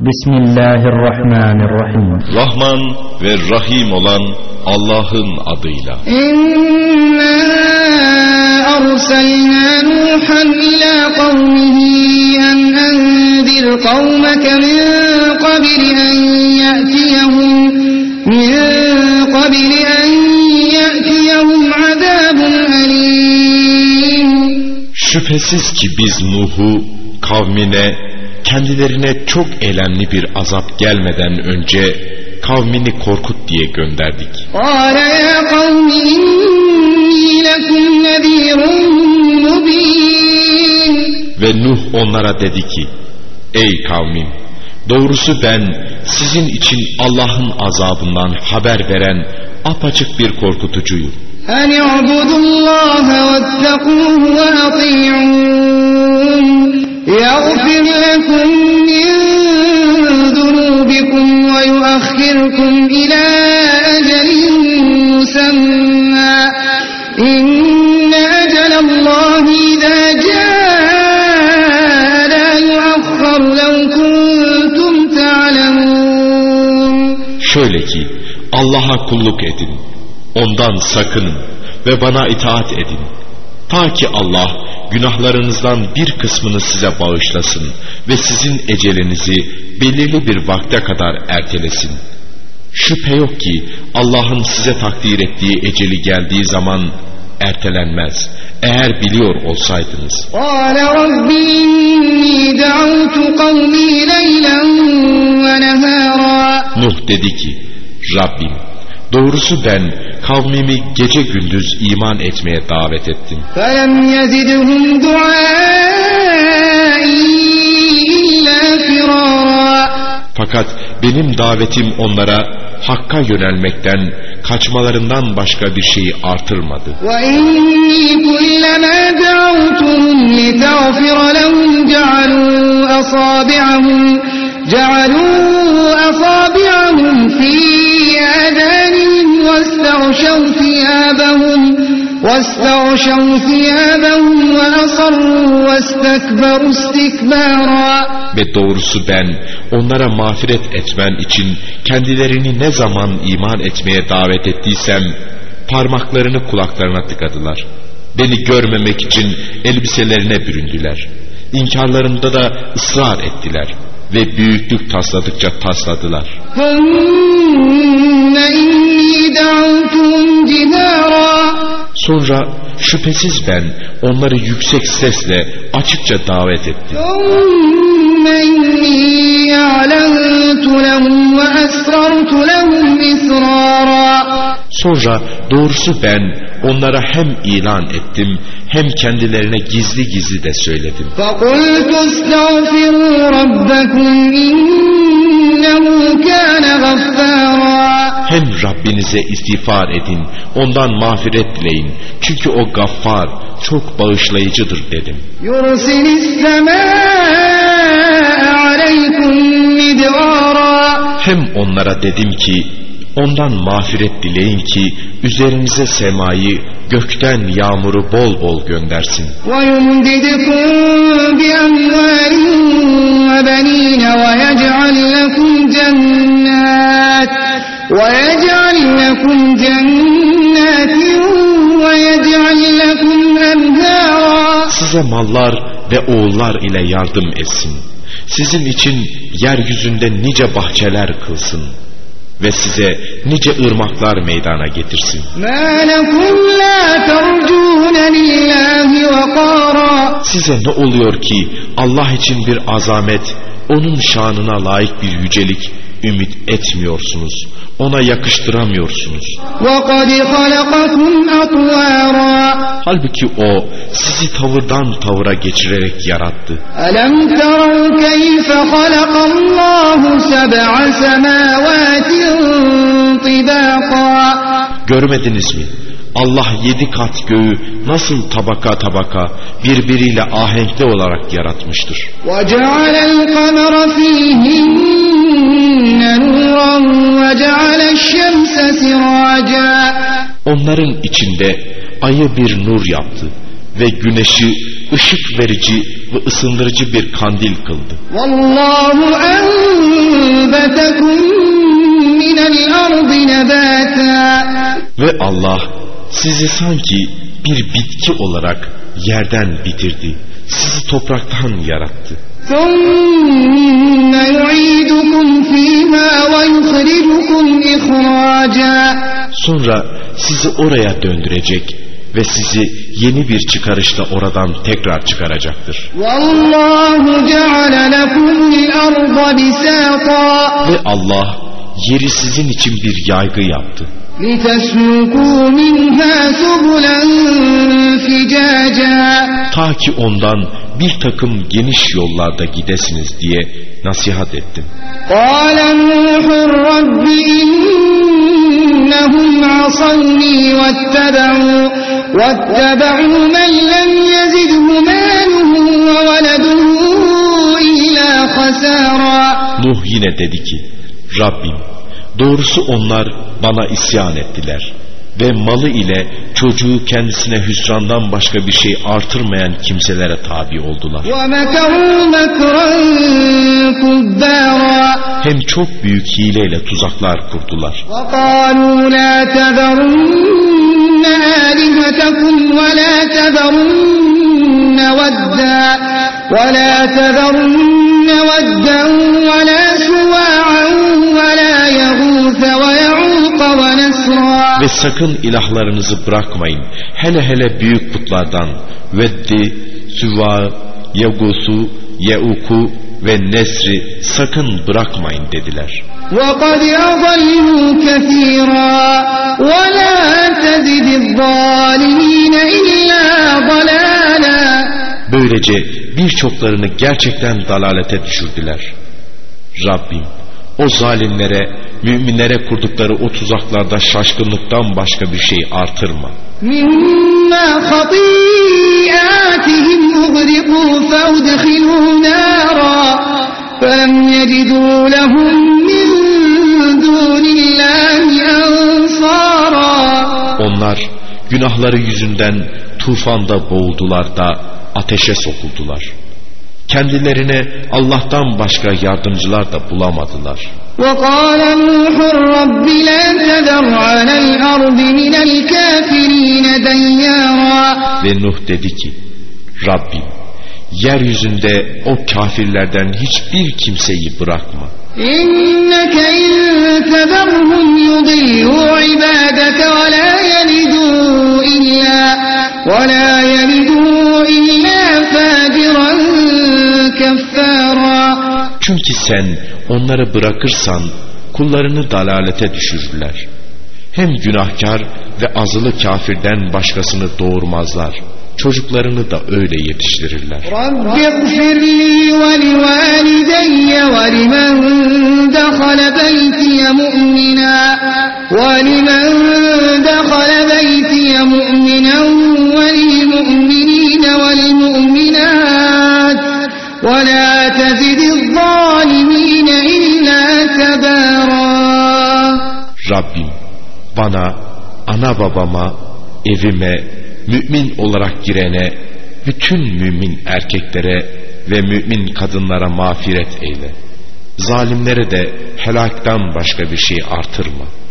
Bismillahirrahmanirrahim. Rahman ve Rahim olan Allah'ın adıyla. İnna arsalna Nuhan ila kavmihi en enzir kavmeke min qabli en ya'tiyahum min qabli en ya'tiyahum azabun alim. Şüphesiz ki biz Nuh'u kavmine kendilerine çok elemli bir azap gelmeden önce kavmini korkut diye gönderdik. Ve Nuh onlara dedi ki, Ey kavmim, doğrusu ben sizin için Allah'ın azabından haber veren apaçık bir korkutucuyum. أن اعبدوا الله واتقوه وأطيعون يغفر لكم من ذنوبكم ويؤخركم إلى أجل مسمى إن أجل الله إذا جاء لا يؤخر لو كنتم تعلمون Şöyle ki Allah'a kulluk edin, Ondan sakının ve bana itaat edin. Ta ki Allah günahlarınızdan bir kısmını size bağışlasın ve sizin ecelinizi belirli bir vakte kadar ertelesin. Şüphe yok ki Allah'ın size takdir ettiği eceli geldiği zaman ertelenmez. Eğer biliyor olsaydınız. Nuh dedi ki Rabbim doğrusu ben kavmimi gece gündüz iman etmeye davet ettim. فلم يزدهم دعائي إلا فرارا Fakat benim davetim onlara Hakk'a yönelmekten, kaçmalarından başka bir şeyi artırmadı. وإني كلما دعوتهم لتغفر لهم جعلوا أصابعهم جعلوا أصابعهم في آذانهم واستغشوا ثيابهم واستغشوا ثيابهم وأصروا واستكبروا استكبارا Ve doğrusu ben onlara mağfiret etmen için kendilerini ne zaman iman etmeye davet ettiysem parmaklarını kulaklarına tıkadılar. Beni görmemek için elbiselerine büründüler. İnkarlarında da ısrar ettiler ve büyüklük tasladıkça tasladılar. Sonra şüphesiz ben onları yüksek sesle açıkça davet ettim. Sonra doğrusu ben onlara hem ilan ettim hem kendilerine gizli gizli de söyledim. Sonra فقلت استغفروا ربكم إنه كان غفارا Hem Rabbinize istiğfar edin, ondan mağfiret dileyin. Çünkü o gaffar, çok bağışlayıcıdır dedim. يرسل السماء عليكم مدرارا Hem onlara dedim ki, ondan mağfiret dileyin ki üzerinize semayı, gökten yağmuru bol bol göndersin. ويمددكم بأموال وبنين ويجعل لكم جنات ويجعل لكم جنات ويجعل لكم أنهارا Size mallar ve oğullar ile yardım etsin. Sizin için yeryüzünde nice bahçeler kılsın. Ve size nice ırmaklar meydana getirsin. ما لكم لا ترجون لله وقارا Size ne oluyor ki Allah için bir azamet, onun şanına layık bir yücelik ümit etmiyorsunuz. Ona yakıştıramıyorsunuz. وقد خلقكم أطوارا Halbuki o sizi tavırdan tavıra geçirerek yarattı. ألم تروا كيف خلق الله سبع سماوات طباقا Görmediniz mi? Allah yedi kat göğü nasıl tabaka tabaka birbiriyle ahenkli olarak yaratmıştır. وجعل القمر فيهن Onların içinde ayı bir nur yaptı ve güneşi ışık verici ve ısındırıcı bir kandil kıldı. Ve Allah sizi sanki bir bitki olarak yerden bitirdi. Sizi topraktan yarattı. ثُمَّ يُعِيدُكُمْ فِيهَا Sonra sizi oraya döndürecek ve sizi yeni bir çıkarışla oradan tekrar çıkaracaktır. Ve Allah yeri sizin için bir yaygı yaptı. Ta ki ondan bir takım geniş yollarda gidesiniz diye nasihat ettim. Nuh yine dedi ki Rabbim doğrusu onlar bana isyan ettiler ve malı ile çocuğu kendisine hüsrandan başka bir şey artırmayan kimselere tabi oldular. ومكروا مكرا كبارا Hem çok büyük hileyle tuzaklar kurdular. وقالوا لا تذرن آلهتكم ولا تذرن ودا ولا Ve sakın ilahlarınızı bırakmayın. Hele hele büyük putlardan Veddi, Süva, Yagus'u, Yeuku ve Nesri sakın bırakmayın dediler. وقد أضلوا كثيرا ولا تزد الظالمين إلا ضلالا Böylece birçoklarını gerçekten dalalete düşürdüler. Rabbim o zalimlere, Müminlere kurdukları o tuzaklarda şaşkınlıktan başka bir şey artırma. Onlar günahları yüzünden tufanda boğuldular da ateşe sokuldular. Kendilerine Allah'tan başka yardımcılar da bulamadılar. وقال نوح رب لا تذر على الأرض من الكافرين ديارا Ve Nuh dedi ki, Rabbim, yeryüzünde o kafirlerden hiçbir kimseyi bırakma. إنك إن تذرهم يضلوا عبادك Çünkü sen onları bırakırsan kullarını dalalete düşürürler. Hem günahkar ve azılı kafirden başkasını doğurmazlar. Çocuklarını da öyle yetiştirirler. رب Rabbim bana, ana babama, evime, mümin olarak girene, bütün mümin erkeklere ve mümin kadınlara mağfiret eyle. Zalimlere de helaktan başka bir şey artırma.''